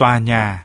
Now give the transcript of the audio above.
tòa nhà.